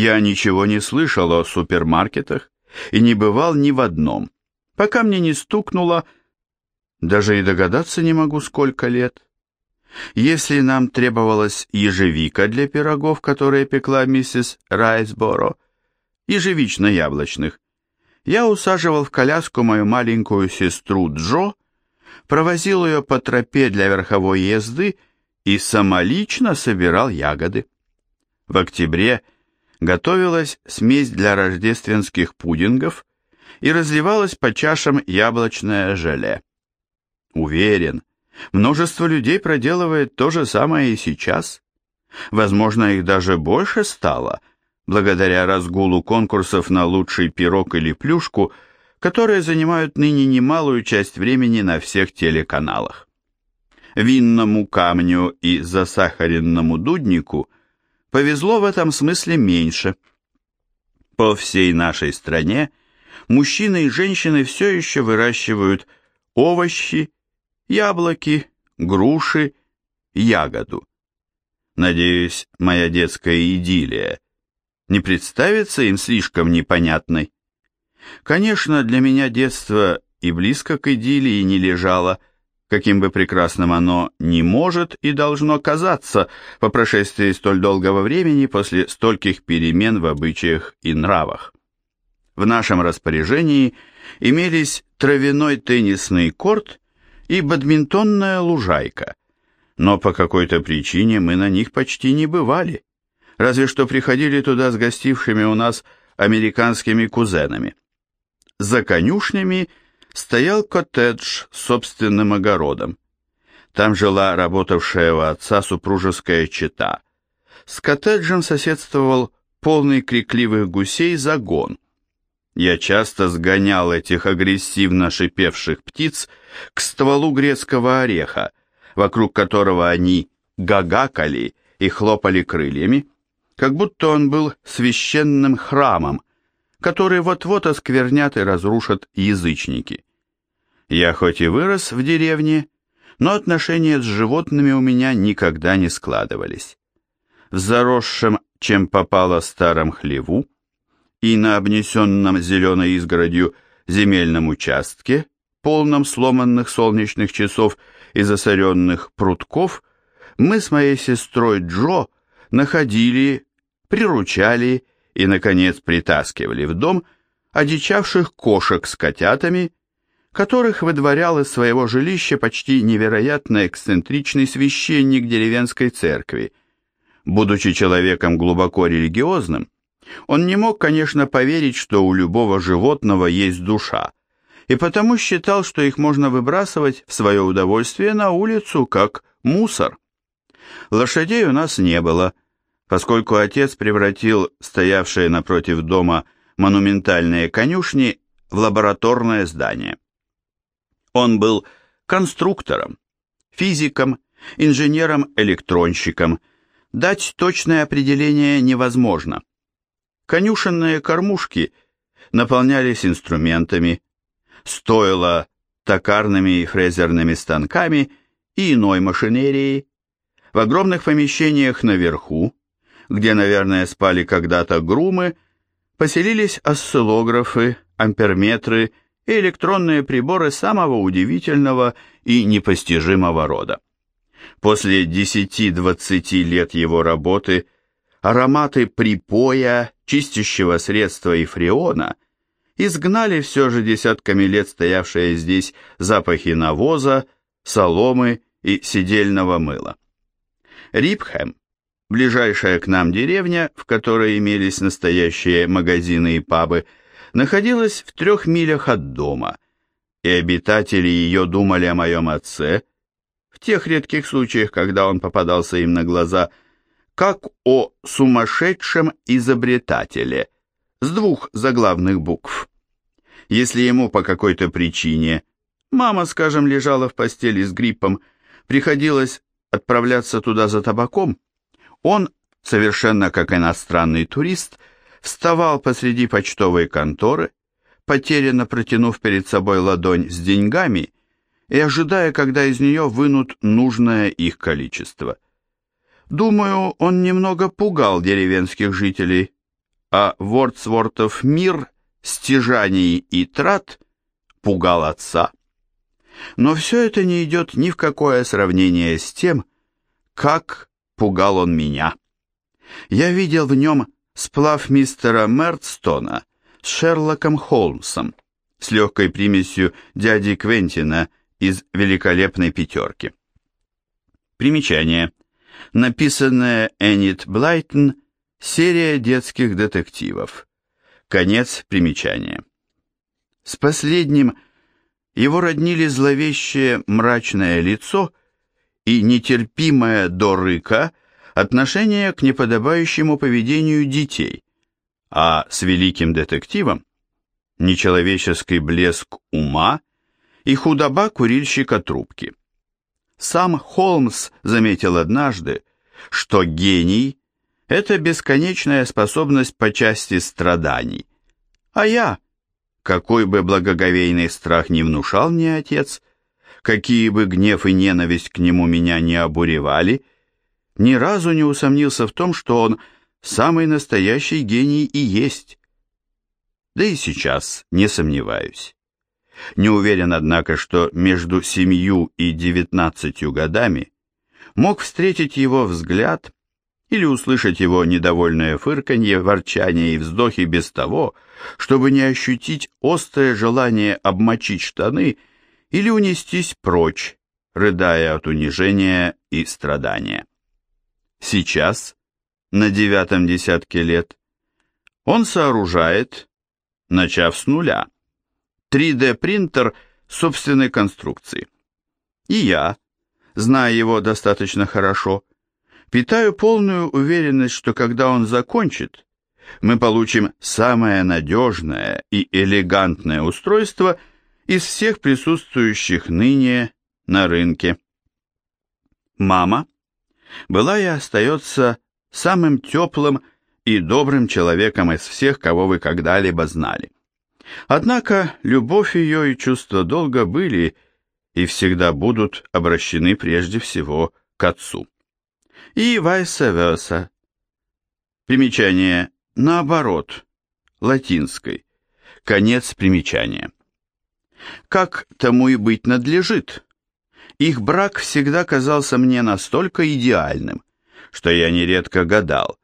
Я ничего не слышал о супермаркетах и не бывал ни в одном, пока мне не стукнуло, даже и догадаться не могу, сколько лет. Если нам требовалась ежевика для пирогов, которые пекла миссис Райсборо, ежевично-яблочных, я усаживал в коляску мою маленькую сестру Джо, провозил ее по тропе для верховой езды и самолично собирал ягоды. В октябре готовилась смесь для рождественских пудингов и разливалась по чашам яблочное желе. Уверен, множество людей проделывает то же самое и сейчас. Возможно, их даже больше стало, благодаря разгулу конкурсов на лучший пирог или плюшку, которые занимают ныне немалую часть времени на всех телеканалах. Винному камню и засахаренному дуднику повезло в этом смысле меньше. По всей нашей стране мужчины и женщины все еще выращивают овощи, яблоки, груши, ягоду. Надеюсь, моя детская идиллия не представится им слишком непонятной. Конечно, для меня детство и близко к идиллии не лежало, каким бы прекрасным оно ни может и должно казаться по прошествии столь долгого времени после стольких перемен в обычаях и нравах. В нашем распоряжении имелись травяной теннисный корт и бадминтонная лужайка, но по какой-то причине мы на них почти не бывали, разве что приходили туда с гостившими у нас американскими кузенами. За конюшнями стоял коттедж с собственным огородом. Там жила работавшая у отца супружеская чета. С коттеджем соседствовал полный крикливых гусей загон – я часто сгонял этих агрессивно шипевших птиц к стволу грецкого ореха, вокруг которого они гагакали и хлопали крыльями, как будто он был священным храмом, который вот-вот осквернят и разрушат язычники. Я хоть и вырос в деревне, но отношения с животными у меня никогда не складывались. В заросшем, чем попало старом хлеву, и на обнесенном зеленой изгородью земельном участке, полном сломанных солнечных часов и засоренных прутков, мы с моей сестрой Джо находили, приручали и, наконец, притаскивали в дом одичавших кошек с котятами, которых выдворял из своего жилища почти невероятно эксцентричный священник деревенской церкви. Будучи человеком глубоко религиозным, он не мог, конечно, поверить, что у любого животного есть душа, и потому считал, что их можно выбрасывать в свое удовольствие на улицу, как мусор. Лошадей у нас не было, поскольку отец превратил стоявшие напротив дома монументальные конюшни в лабораторное здание. Он был конструктором, физиком, инженером-электронщиком. Дать точное определение невозможно. Конюшенные кормушки наполнялись инструментами, стоило токарными и фрезерными станками и иной машинерией. В огромных помещениях наверху, где, наверное, спали когда-то грумы, поселились осциллографы, амперметры и электронные приборы самого удивительного и непостижимого рода. После 10-20 лет его работы ароматы припоя чистящего средства и фреона изгнали все же десятками лет стоявшие здесь запахи навоза, соломы и сидельного мыла. Рипхэм, ближайшая к нам деревня, в которой имелись настоящие магазины и пабы, находилась в трех милях от дома, и обитатели ее думали о моем отце, в тех редких случаях, когда он попадался им на глаза – как о сумасшедшем изобретателе с двух заглавных букв. Если ему по какой-то причине, мама, скажем, лежала в постели с гриппом, приходилось отправляться туда за табаком, он, совершенно как иностранный турист, вставал посреди почтовой конторы, потерянно протянув перед собой ладонь с деньгами и ожидая, когда из нее вынут нужное их количество – Думаю, он немного пугал деревенских жителей, а Вордсвортов мир стяжаний и трат пугал отца. Но все это не идет ни в какое сравнение с тем, как пугал он меня. Я видел в нем сплав мистера Мертстона с Шерлоком Холмсом, с легкой примесью дяди Квентина из «Великолепной пятерки». Примечание. Написанная Эннет Блайтон «Серия детских детективов». Конец примечания. С последним его роднили зловещее мрачное лицо и нетерпимое до рыка отношение к неподобающему поведению детей, а с великим детективом нечеловеческий блеск ума и худоба курильщика трубки. Сам Холмс заметил однажды, что гений – это бесконечная способность по части страданий, а я, какой бы благоговейный страх не внушал мне отец, какие бы гнев и ненависть к нему меня не обуревали, ни разу не усомнился в том, что он самый настоящий гений и есть. Да и сейчас не сомневаюсь. Не уверен, однако, что между семью и девятнадцатью годами мог встретить его взгляд или услышать его недовольное фырканье, ворчание и вздохи без того, чтобы не ощутить острое желание обмочить штаны или унестись прочь, рыдая от унижения и страдания. Сейчас, на девятом десятке лет, он сооружает, начав с нуля, 3D-принтер собственной конструкции. И я, зная его достаточно хорошо, питаю полную уверенность, что когда он закончит, мы получим самое надежное и элегантное устройство из всех присутствующих ныне на рынке. Мама была и остается самым теплым и добрым человеком из всех, кого вы когда-либо знали. Однако любовь ее и чувство долга были и всегда будут обращены прежде всего к отцу. И vice versa. Примечание наоборот, латинской. Конец примечания. Как тому и быть надлежит. Их брак всегда казался мне настолько идеальным, что я нередко гадал,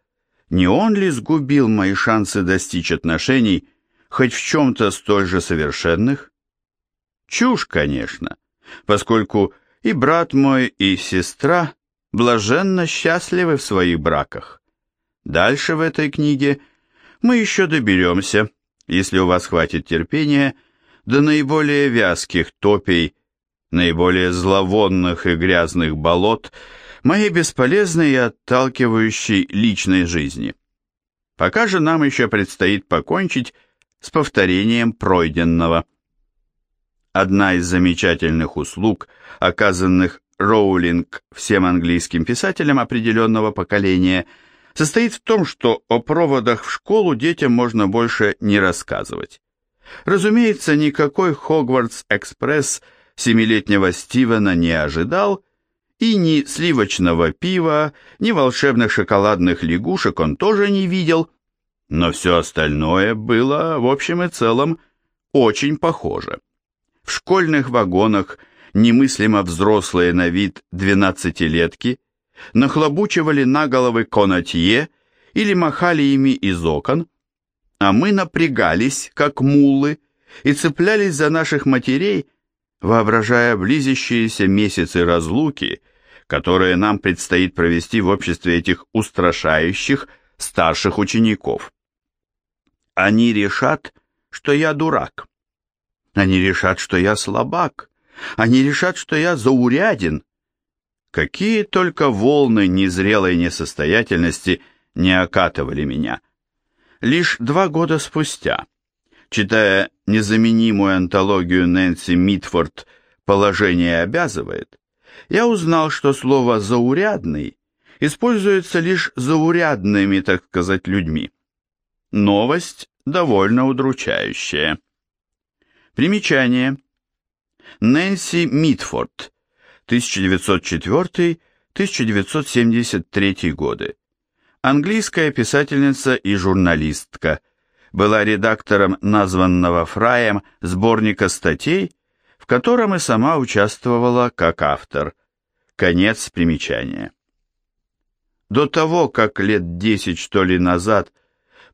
не он ли сгубил мои шансы достичь отношений, хоть в чем-то столь же совершенных? Чушь, конечно, поскольку и брат мой, и сестра блаженно счастливы в своих браках. Дальше в этой книге мы еще доберемся, если у вас хватит терпения, до наиболее вязких топей, наиболее зловонных и грязных болот моей бесполезной и отталкивающей личной жизни. Пока же нам еще предстоит покончить с повторением пройденного. Одна из замечательных услуг, оказанных Роулинг всем английским писателям определенного поколения, состоит в том, что о проводах в школу детям можно больше не рассказывать. Разумеется, никакой Хогвартс-экспресс семилетнего Стивена не ожидал, и ни сливочного пива, ни волшебных шоколадных лягушек он тоже не видел, но все остальное было, в общем и целом, очень похоже. В школьных вагонах немыслимо взрослые на вид двенадцатилетки нахлобучивали на головы конотье или махали ими из окон, а мы напрягались, как мулы, и цеплялись за наших матерей, воображая близящиеся месяцы разлуки, которые нам предстоит провести в обществе этих устрашающих старших учеников. Они решат, что я дурак. Они решат, что я слабак. Они решат, что я зауряден. Какие только волны незрелой несостоятельности не окатывали меня. Лишь два года спустя, читая незаменимую антологию Нэнси Митфорд «Положение обязывает», я узнал, что слово «заурядный» используется лишь заурядными, так сказать, людьми. Новость довольно удручающая. Примечание. Нэнси Митфорд, 1904-1973 годы. Английская писательница и журналистка, была редактором названного Фраем сборника статей, в котором и сама участвовала как автор. Конец примечания. До того, как лет десять что ли назад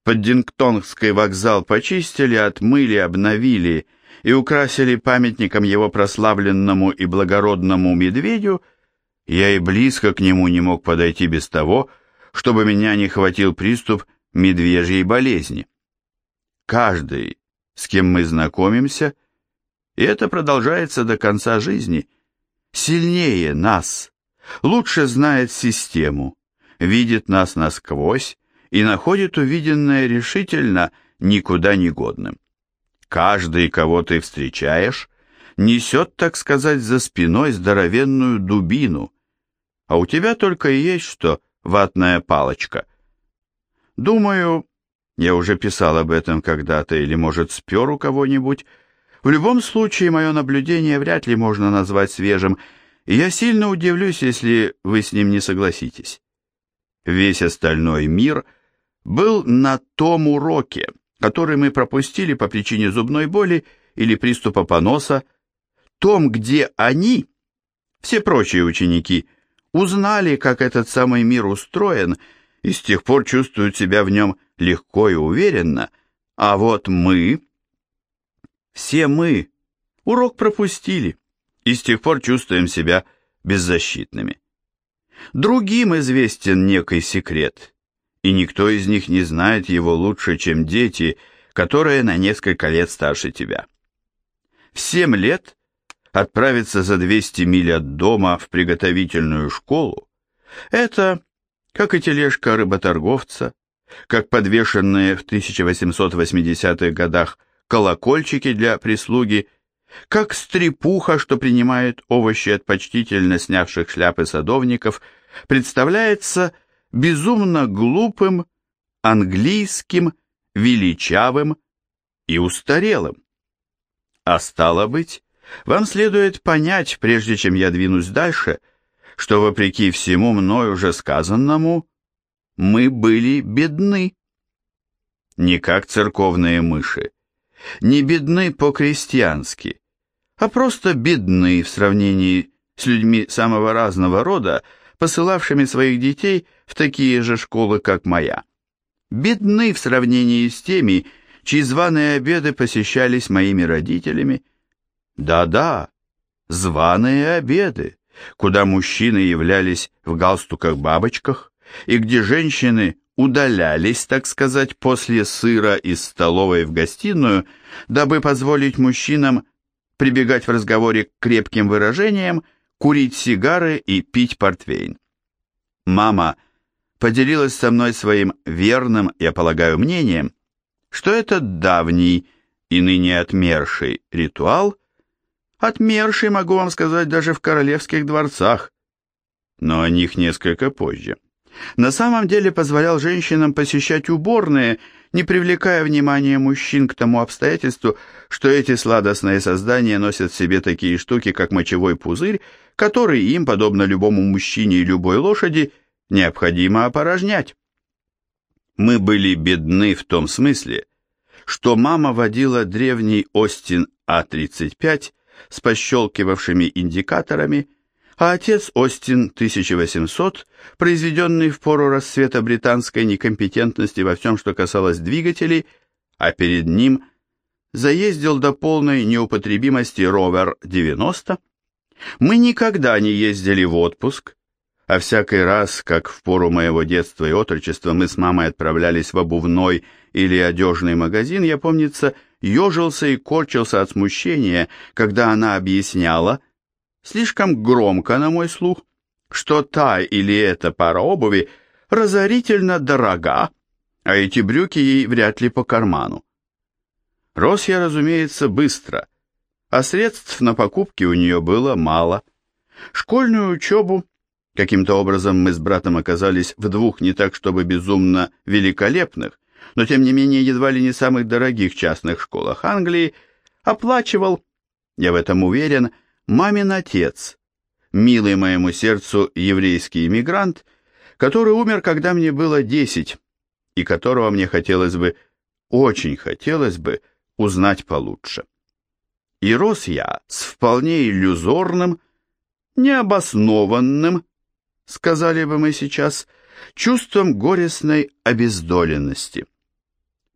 Поддингтонский вокзал почистили, отмыли, обновили и украсили памятником его прославленному и благородному медведю, я и близко к нему не мог подойти без того, чтобы меня не хватил приступ медвежьей болезни. Каждый, с кем мы знакомимся, и это продолжается до конца жизни, сильнее нас, лучше знает систему, видит нас насквозь и находит увиденное решительно никуда не годным. Каждый, кого ты встречаешь, несет, так сказать, за спиной здоровенную дубину, а у тебя только и есть что ватная палочка. Думаю, я уже писал об этом когда-то или, может, спер у кого-нибудь, в любом случае мое наблюдение вряд ли можно назвать свежим, и я сильно удивлюсь, если вы с ним не согласитесь. Весь остальной мир был на том уроке, который мы пропустили по причине зубной боли или приступа поноса, том, где они, все прочие ученики, узнали, как этот самый мир устроен, и с тех пор чувствуют себя в нем легко и уверенно, а вот мы, все мы, урок пропустили, и с тех пор чувствуем себя беззащитными. Другим известен некий секрет, и никто из них не знает его лучше, чем дети, которые на несколько лет старше тебя. В семь лет отправиться за 200 миль от дома в приготовительную школу – это, как и тележка рыботорговца, как подвешенные в 1880-х годах колокольчики для прислуги, как стрепуха, что принимает овощи от почтительно снявших шляпы садовников, представляется безумно глупым, английским, величавым и устарелым. А стало быть, вам следует понять, прежде чем я двинусь дальше, что вопреки всему мной уже сказанному, мы были бедны. Не как церковные мыши, не бедны по-крестьянски, а просто бедны в сравнении с людьми самого разного рода, посылавшими своих детей в такие же школы, как моя. Бедны в сравнении с теми, чьи званые обеды посещались моими родителями. Да-да, званые обеды, куда мужчины являлись в галстуках-бабочках, и где женщины удалялись, так сказать, после сыра из столовой в гостиную, дабы позволить мужчинам прибегать в разговоре к крепким выражениям, курить сигары и пить портвейн. Мама поделилась со мной своим верным, я полагаю, мнением, что этот давний и ныне отмерший ритуал, отмерший, могу вам сказать, даже в королевских дворцах, но о них несколько позже на самом деле позволял женщинам посещать уборные, не привлекая внимания мужчин к тому обстоятельству, что эти сладостные создания носят в себе такие штуки, как мочевой пузырь, который им, подобно любому мужчине и любой лошади, необходимо опорожнять. Мы были бедны в том смысле, что мама водила древний Остин А-35 с пощелкивавшими индикаторами, а отец Остин 1800, произведенный в пору расцвета британской некомпетентности во всем, что касалось двигателей, а перед ним заездил до полной неупотребимости ровер 90, мы никогда не ездили в отпуск, а всякий раз, как в пору моего детства и отрочества мы с мамой отправлялись в обувной или одежный магазин, я, помнится, ежился и корчился от смущения, когда она объясняла – слишком громко на мой слух, что та или эта пара обуви разорительно дорога, а эти брюки ей вряд ли по карману. Рос я, разумеется, быстро, а средств на покупки у нее было мало. Школьную учебу, каким-то образом мы с братом оказались в двух не так чтобы безумно великолепных, но тем не менее едва ли не самых дорогих частных школах Англии, оплачивал, я в этом уверен, мамин отец, милый моему сердцу еврейский иммигрант, который умер, когда мне было десять, и которого мне хотелось бы, очень хотелось бы, узнать получше. И рос я с вполне иллюзорным, необоснованным, сказали бы мы сейчас, чувством горестной обездоленности.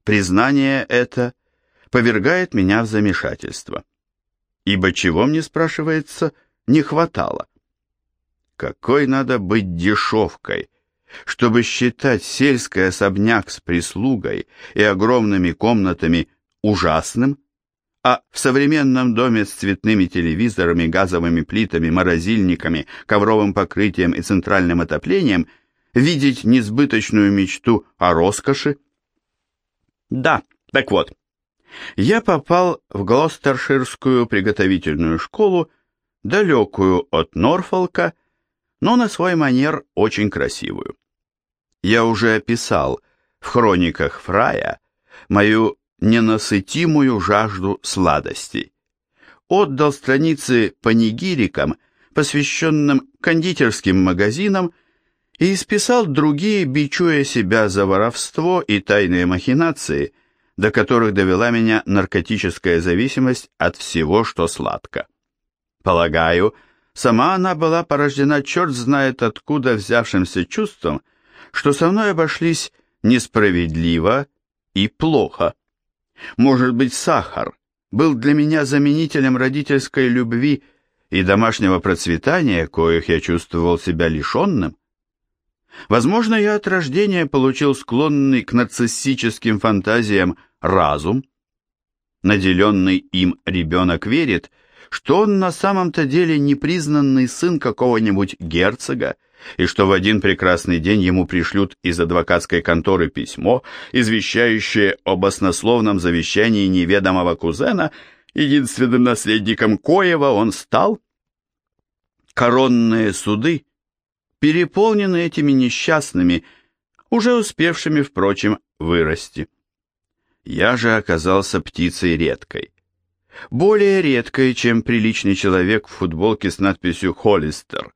Признание это повергает меня в замешательство. Ибо чего мне, спрашивается, не хватало? Какой надо быть дешевкой, чтобы считать сельский особняк с прислугой и огромными комнатами ужасным, а в современном доме с цветными телевизорами, газовыми плитами, морозильниками, ковровым покрытием и центральным отоплением видеть несбыточную мечту о роскоши? Да, так вот, я попал в Глостерширскую приготовительную школу, далекую от Норфолка, но на свой манер очень красивую. Я уже описал в хрониках Фрая мою ненасытимую жажду сладостей. Отдал страницы панигирикам, посвященным кондитерским магазинам, и исписал другие, бичуя себя за воровство и тайные махинации, до которых довела меня наркотическая зависимость от всего, что сладко. Полагаю, Сама она была порождена черт знает откуда взявшимся чувством, что со мной обошлись несправедливо и плохо. Может быть, сахар был для меня заменителем родительской любви и домашнего процветания, коих я чувствовал себя лишенным? Возможно, я от рождения получил склонный к нарциссическим фантазиям разум. Наделенный им ребенок верит, что он на самом-то деле непризнанный сын какого-нибудь герцога, и что в один прекрасный день ему пришлют из адвокатской конторы письмо, извещающее об оснословном завещании неведомого кузена, единственным наследником коего он стал? Коронные суды переполнены этими несчастными, уже успевшими, впрочем, вырасти. Я же оказался птицей редкой более редкой, чем приличный человек в футболке с надписью «Холлистер»,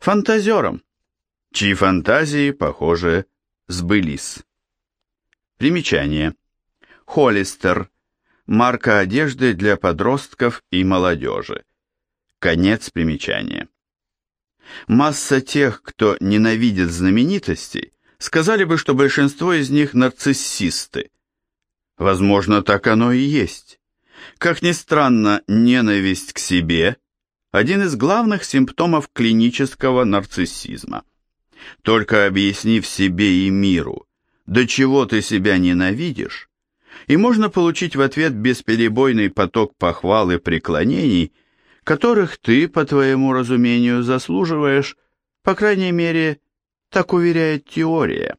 фантазером, чьи фантазии, похоже, сбылись. Примечание. Холлистер – марка одежды для подростков и молодежи. Конец примечания. Масса тех, кто ненавидит знаменитостей, сказали бы, что большинство из них нарциссисты. Возможно, так оно и есть. Как ни странно, ненависть к себе – один из главных симптомов клинического нарциссизма. Только объяснив себе и миру, до чего ты себя ненавидишь, и можно получить в ответ бесперебойный поток похвал и преклонений, которых ты, по твоему разумению, заслуживаешь, по крайней мере, так уверяет теория.